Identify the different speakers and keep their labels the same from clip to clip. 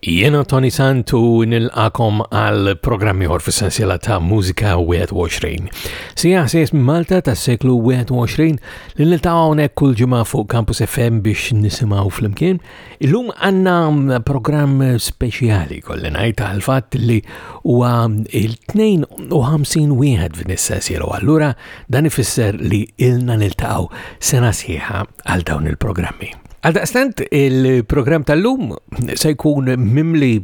Speaker 1: Jiena Tony Sant u nilqakom għal programm ieħor fis-sensiela ta' Mużika 21. Sija ħsies minn Malta tas-seklu 21 li niltaqgħu hawnhekk kull ġimgħa fuq Campus FM biex nisimgħu flimkien. Illum għandna programm speċjali kolli ngħid għal fatt li huwa il-52 wieħed f'din is-sensiela u allura dan ifisser li ilna niltaqgħu sena sħiħa għal dawn il-programmi. Għaldaqstant il-programm tal-lum se jkun mimli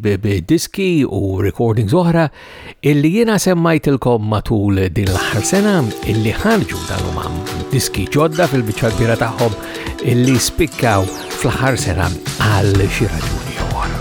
Speaker 1: diski u recordings oħra illi jiena semmajtilkom matul din l-aħħar sena illi ħarġu tal-umam diski ġodda fil-biċċa kbira tagħhom illi spikkaw fl-aħħar sena għal xi raġuni oħra.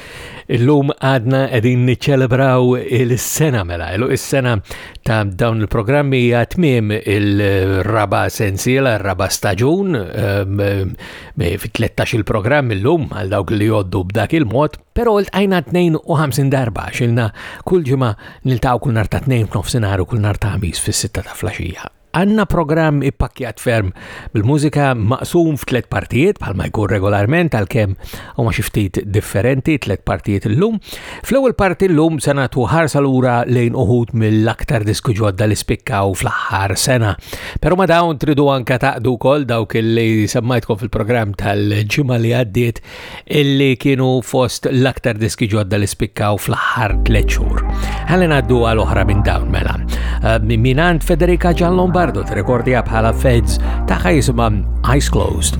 Speaker 1: Illum għadna qegħdin niċċelebraw il-sena mela, ilu is-sena ta' dawn il-programmi hija tmiem il-raba sensiela, raba staġun, ehm, ehm, fi 13 il-programm illum għal dawk li joddu b'dak il-mod, però l-tqajna 52 darba xilna kull ġimgħa niltaqgħu kull nar ta' tnejn f'nofsinhar u kull nar ta' ħamis fis-sitta ta' flaxija. Għanna programm ippakkjat ferm bil-mużika maqsum f'tlet partijiet bħalma jkun regolarment għalkemm huma xi ftit differenti tlet partijiet illum. Fl-ewwel parti llum se nagħtu ħarsa lura lejn uħud mill-aktar disku ġodda li spikkaw fl-aħħar sena. Però ma dawn tridu anka taqdu wkoll dawk li semmajtkom fil-programm tal-ġimgħa li għaddiet illi kienu fost l-aktar diski ġodda li spikkaw fl-aħħar tliet xhur. Ħalli ngħaddu għal oħra minn dawn mela. Eh, Minant Federica Gian Lombardo t-rekordija bħala Feds taħħa jisimha Eyes Closed.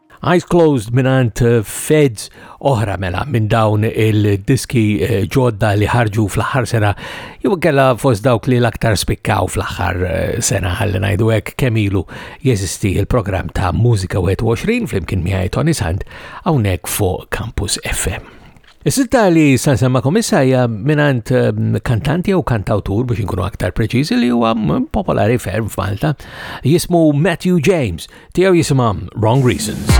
Speaker 2: Eyes Closed
Speaker 1: minant eh, feds oħra mela minn dawn il-diski eh, ġodda li ħarġu fl-aħħar sena jew kella fost dawk li l-aktar spikkaw fl-aħħar eh, sena ħalli ngħidu hekk kemm ilu jeżisti il-programm ta' Mużika 21 flimkien miegħi Tony Sand hawnhekk fuq Campus FM. Is-silta li sa semmakom issa hija mingħand ehm, kantanti jew kantawtur biex inkunu aktar preċiżi li huwa popolari ferm f'Malta. Jismu Matthew James, tiegħu jisimha Wrong Reasons.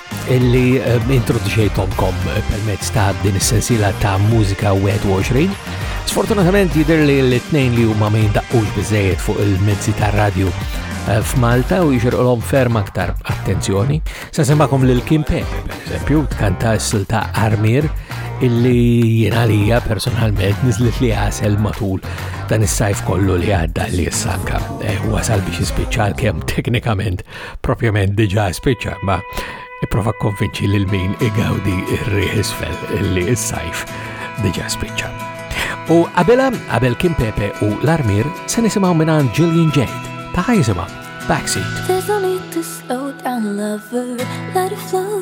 Speaker 1: illi eh, introduċejtomkom eh, permezz ta' din is-sensiela ta' mużika 21. Sfortunatament jidher li l-tnejn li huma ma jindaqqux biżejjed fuq il-mezzi ta' radio eh, f'Malta u jixirqolhom ferm aktar attenzjoni. Se semmakom lil Kim Peck, per eżempju, tkanta s-sil ta' Armir illi jiena lija personalment niżlet li għasel matul dan is-sajf kollu li għadda li s-sanka wasal biex jispiċċa kemm teknikament propjament diġa spiċċa ma iprofa konvinċi lil min igawdi ir-riħ isfel li s-sajf diġa spiċċa. U qabela qabel kien Pepe u l-armir se nisimgħu minn Julian Jade ta' jisimha Backseat.
Speaker 2: There's no need to slow down lover, let it flow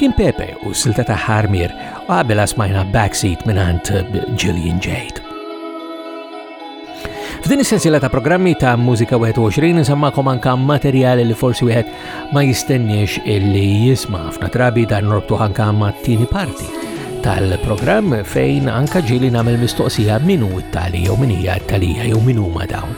Speaker 1: Kien Pepe u silta ta' ħarmir u qabel asmajna backseat minant Julian Jade. F'din is-sensiela ta' programmi ta' Mużika 21 nsemmakom anka materjali li forsi wieħed ma jistenniex illi jisma' ħafna drabi dan norbtu anka ma' tieni parti tal-programm fejn anka ġili nagħmel mistoqsija min hu t-tali jew min hija t-talija jew min huma dawn.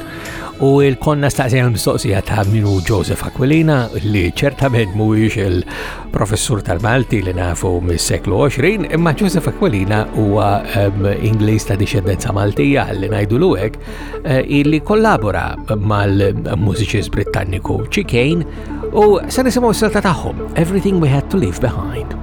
Speaker 1: U il-konna staqsi għal mistoqsija ta' minu Joseph Aquilina li ċertament mhuwiex il-professur tal-Malti li nafu mis-seklu 20, imma Joseph Aquilina huwa um, Ingliż ta' dixxendenza Maltija li ngħidu l hekk uh, illi kollabora mal-mużiċist Britanniku Chicane u se nisimgħu s-silta tagħhom Everything We Had to Leave Behind.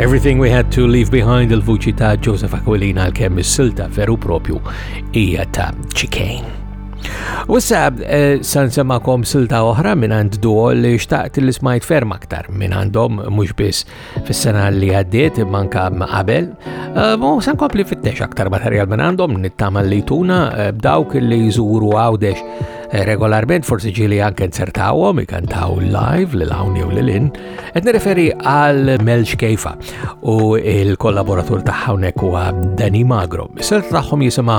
Speaker 1: Everything We Had to Leave Behind il-vuċi ta' Joseph Aquilina għal-kemm is-silta veru propju hija ta' ċikejn. U issa eh, san semakom silta oħra minn għand duo li xtaqt li smajt ferm aktar minn għandhom mhux biss fis-sena li għaddiet manka qabel. Eh, u san kompli fittex aktar materjal minn għandhom nittama li tuna eh, b'dawk li jżuru għawdex regolarment forsi ġili anke nsertawhom ikantaw live lil hawn jew lil in. Qed nirreferi għal Mel Xkejfa u il-kollaboratur tagħha hawnhekk huwa Dani Magro. Is-sert tagħhom jisimha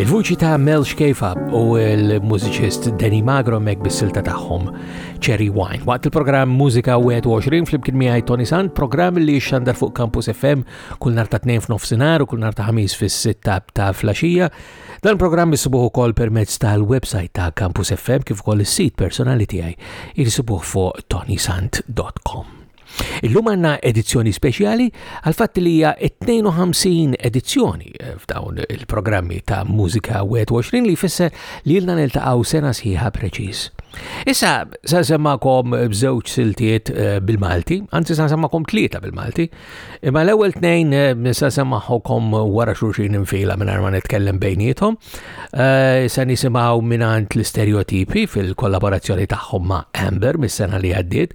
Speaker 1: Il-vuċi ta' Mel Xkejfa u l-mużiċist Danny Magro mek bis-silta tagħhom Cherry Wine. Waqt il-programm Mużika 21 flimkien miegħi Tony Sant, programm li xandar fuq Campus FM kull nar ta' tnejn f'nofsinhar u kull nar ta' ħamis fis-sitta ta' flaxija. Dan programm isibuh ukoll permezz tal-website ta' Campus FM kif ukoll is-sit personali tiegħi jisibuh fuq tonysant.com. Illum għanna edizzjoni speċjali għal fatt li hija 52 edizzjoni eh, f'dawn il-programmi ta' Mużika 21 li jfisser li jilna niltaqgħu sena sħiħa preċiż. Issa sa semmakom bżewġ siltiet eh, bil-Malti, anzi sa semmakom tlieta bil-Malti, imma l-ewwel tnejn eh, sa semmaħokom wara xulxin infila minn ma nitkellem bejnietom, sa nisimgħu minant l-istereotipi fil-kollaborazzjoni tagħhom ma' Amber mis-sena li għaddiet,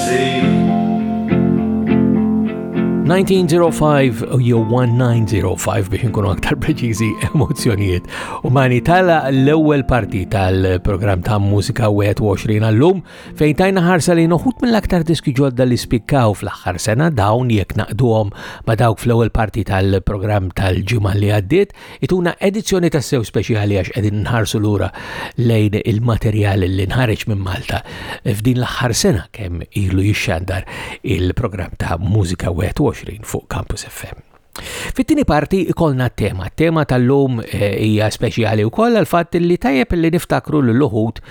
Speaker 1: 1905 jew 1905 biex nkunu aktar preċiżi emozzjonijiet. U mani tala l-ewwel parti tal-programm ta' mużika 21 għallum fejn tajna ħarsa li noħut mill-aktar diski ġodda li spikkaw fl-aħħar sena dawn jekk naqduhom ma' dawk fl-ewwel parti tal-programm tal-ġimgħa li għaddiet Ituna edizzjoni tassew speċjali għax qegħdin nħarsu lura lejn il-materjal li nħareġ minn Malta f'din l-aħħar sena kemm ilu jixxandar il-programm ta' Mużika 21 fuq Campus FM. Fit-tieni parti ikolna t-tema. T-tema tal-lum eh, hija speċjali wkoll għal fatt li tajjeb li niftakru l uħud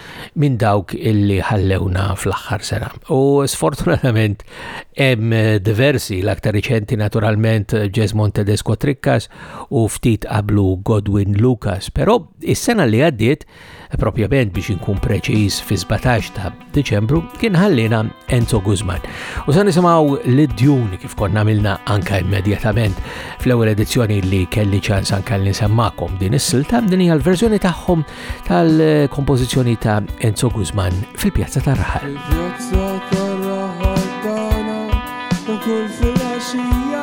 Speaker 1: minn dawk illi ħallewna fl-aħħar sena. U sfortunatament hemm diversi l-aktar riċenti naturalment Jesmond Tedesco Trikkas u ftit qablu Godwin Lucas, però is-sena li għaddiet, propjament biex inkun preċiż fi 17 ta' Deċembru, kien ħallina Enzo Guzman. U se nisimgħu l-djun kif konna milna anka immedjatament fl-ewwel edizzjoni li kelli ċans anka li nsemmakom din is-silta din hija l-verżjoni tagħhom tal-kompożizzjoni ta' Enzo Guzman fil-Pjazza tar-Raħal.
Speaker 3: Il-Pjazza tar-Raħal tagħna kull fil-għaxija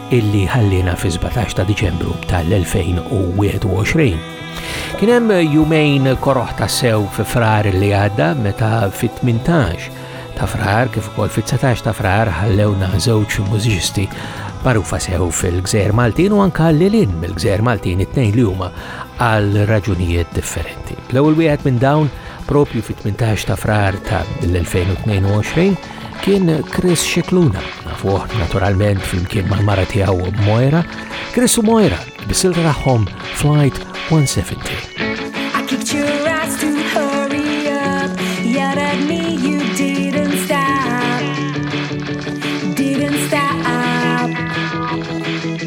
Speaker 3: illi
Speaker 4: ħalliena fis-17 ta' Diċembru tal-2021. Kien hemm jumejn koroħ ta' sew fi frar li għadda meta fit-18 ta' frar kif ukoll fit-19 ta' frar ħallewna żewġ mużiċisti magħrufa sew fil-Gżejjer Maltin u anke lilin mill-Gżejjer Maltin it-tnejn li huma għal raġunijiet differenti. L-ewwel wieħed minn dawn propju fit-18 ta' frar ta' l-2022 kien Chris Xikluna, nafuh naturalment flimkien mal-mara tiegħu Moira, Chris u Moira bisil tagħhom Flight 170.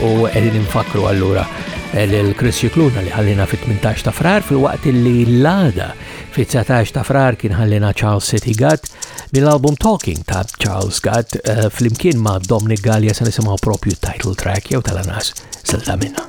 Speaker 4: U qegħdin infakru allura eh, lil Chris Jikluna li ħallina fit-18 ta' frar fil-waqt li l-għada fit-19 ta' frar kien ħallina Charles City Gatt mill-album Talking ta' Charles Gatt eh, fl-imkien ma' Dominic Gallia se nisimgħu propju title track jew tal-anas silta minna.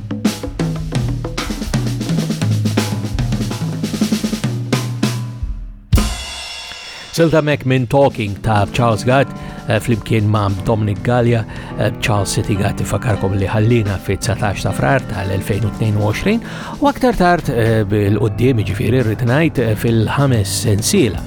Speaker 5: Silta mek minn Talking ta' Charles Gatt eh, flimkien ma' Dominic Gallia, eh, Charles City Gatt ifakarkom li ħallina fi 19 ta' frar tal-2022 u aktar tard eh, bil-qoddim ġifiri rritnajt fil-ħames sensila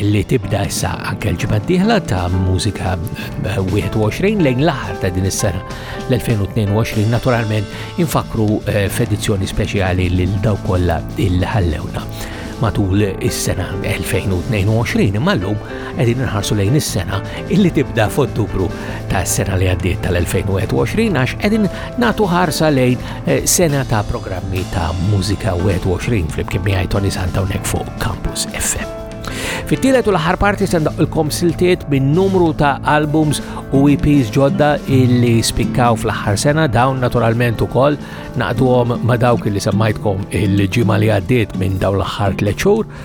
Speaker 5: illi tibda issa anke l-ġimgħa d-dieħla ta' mużika 21 lejn l-aħħar ta' din is-sena l-2022 naturalment infakru eh, f'edizzjoni speċjali lil daw kollha il-ħallewna matul is-sena 2022 imma llum qegħdin nħarsu lejn is-sena illi tibda f'Ottubru tas-sena li għaddiet tal-2021 għax qegħdin nagħtu ħarsa lejn Sena ta' programmi ta' mużika 21 flimkien miegħi Tony Santa hawnhekk fuq Campus FM. Fit-tielet u l-aħħar parti se ndaqilkom siltiet minn numru ta' albums u EPs ġodda illi spikkaw fl-aħħar sena dawn naturalment ukoll naqduhom ma' dawk illi semmajtkom il-ġimgħa li għaddiet minn dawn l-aħħar tliet xhur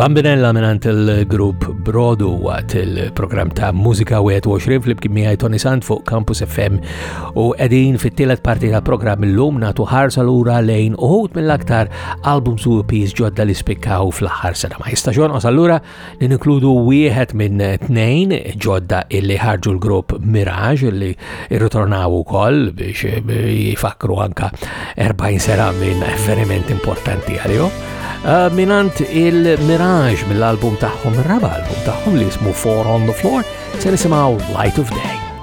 Speaker 5: Bambinella minant il-grupp Brodu għat il-program ta' Musika 21 fl-ibkim miħaj Tony Sant fuq Campus FM u edin fit-tielet parti ta' program il-lum natu ħarsa l-ura lejn uħut mill-aktar album su EPs ġodda li spikkaw fl-ħarsa ta' ma jistaxon u sallura li nikludu wieħed minn tnejn ġodda illi ħarġu l-grupp Mirage illi irritornaw ukoll biex jifakru anka 40 sena minn avveniment importanti għalihom.
Speaker 1: Eh, minant il-Mirage mill-album tagħhom, raba album tagħhom li jismu Four on the Floor, se nisimgħu Light of Day.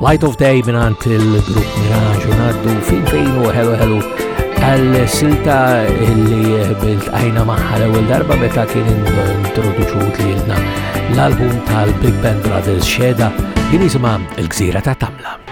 Speaker 6: Light of Day
Speaker 1: minant il-grupp Mirage unaddu fin fejn u hello hello għal-silta li bilt għajna maħħa l-ewel darba meta kien introduċut li jilna l-album tal-Big Band Brothers xeda din jisima il-gżira ta' Tamla.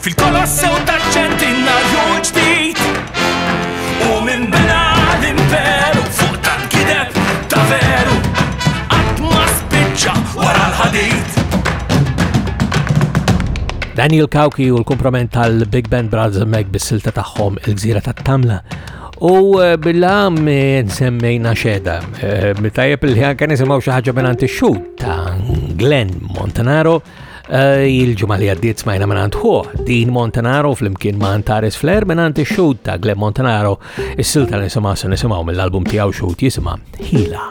Speaker 7: Fil-kolossew ta' ċentinarju ġdid U minn bena l-imperu fuq tal-kideb ta' veru Qatt ma spiċċa wara l-ħadid
Speaker 1: Daniel Kauki u l-komprament tal-Big Band Brothers Meg bis-silta tagħhom il-gżira tat-Tamla U eh, bil-lam eh, nsemmejna xeda, eh, tajjeb li għanka nisimaw xaħġa benant xud ta' Glenn Montanaro, Il-ġimgħa li għaddiet smajna minn għand ħuh Din Montanaro flimkien ma' Antares Flair minn għand ix-xud ta' Glen Montanaro is-silta nisimgħu se nisimgħu mill-album tiegħu xud jisimha Hila.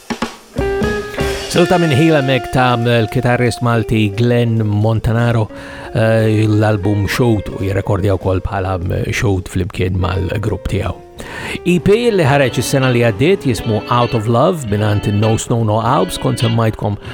Speaker 1: Silta minn ħila mek ta' l-kitarrist Malti Glenn Montanaro eh, l-album Shoot u jirrekordja wkoll bħala eh, Shoot flimkien mal-grupp tiegħu. EP li ħareġ is-sena li għaddiet jismu Out of Love mingħand No Snow No Alps kont semmajtkom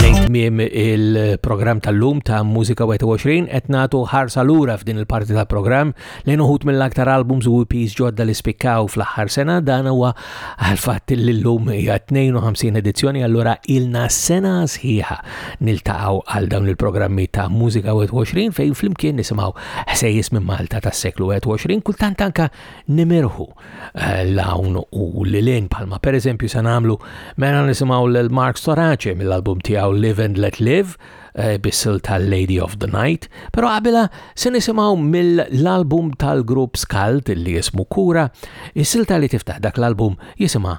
Speaker 1: Lejn tmiem il-programm tal-lum ta' Mużika 21 qed nagħtu ħarsa lura f'din il-parti tal-programm lejn uħud mill-aktar albums u EPs ġodda li spikkaw fl-aħħar sena dan huwa għal-fatt li llum hija 52 edizzjoni allura ilna sena sħiħa niltaqgħu għal dawn il-programmi ta' Mużika 21 fejn flimkien nisimgħu ħsejjes minn Malta tas-seklu 21 kultant anka nimirħu eh, l-hawn u l-lin palma per eżempju se nagħmlu mela nisimgħu lil Mark Storace mill-album tiegħu Live and Let Live eh, bis-sil tal-Lady of the Night, però qabila se nisimgħu mill-album tal-grupp Skalt li jismu Kura, is-silta li tiftaħ dak l-album
Speaker 6: jisimha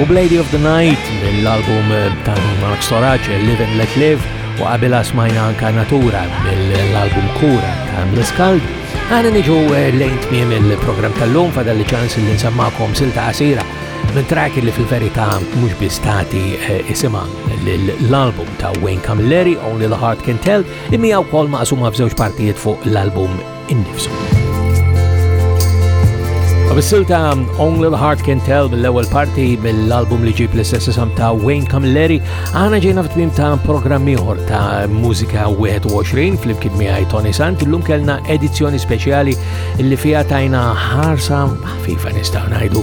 Speaker 6: U
Speaker 1: Blady of the Night mill-album ta' Mark Storage, Live and Let Live, u qabila smajna anka Natura mill-album Kura ta' Miskald. Għana niġu eh, lejn tmiem il-program tal-lum fadal li ċans li nsemmakom silta għasira minn track li fil-verità mhux bistati eh, isimha l-album ta' Wayne Camilleri, Only the Heart Can Tell, li miegħu wkoll maqsuma f'żewġ partijiet fuq l-album innifsu. Abissil ta' Only the Heart Can Tell mill-ewwel parti mill-album li ġib l-istess isam ta' Wayne Camilleri, għana ġejna f'tmim ta' programm ieħor ta' mużika 21 fl-imkien miegħi Tony Sant, illum kellna edizzjoni speċjali li fiha tajna ħarsa ħafifa nistgħu ngħidu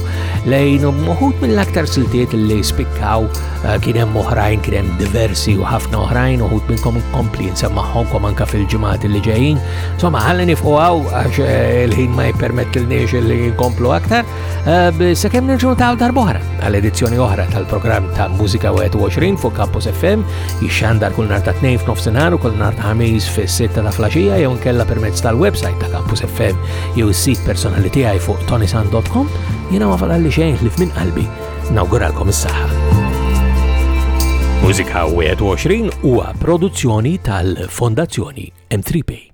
Speaker 1: lejn uħud mill-aktar siltiet li spikkaw eh, kien hemm oħrajn kien hemm diversi u ħafna oħrajn uħud minnkom kompli nsemmaħħomkom anke fil-ġimgħat li ġejjin Insomma, ħalli nifqu għaw, għax eh, il-ħin ma jippermettilniex li nkomplu aktar, eh, sakemm nirġu taw darbohra għal-edizzjoni oħra tal-programm ta' Musika 21 fuq Campus FM, jixxandar kull nar ta' 2 f'nofsinhar u kull nar ta' ħamis fis-6 ta' flaxija jew nkella permezz tal-website ta' Campus FM jew is-sit personali tiegħi fuq tonisan.com, jiena ma falqalli xejn li f'min qalbi nawguralkom is-saħħa. Musika 21 huwa produzzjoni tal-Fondazzjoni M3P.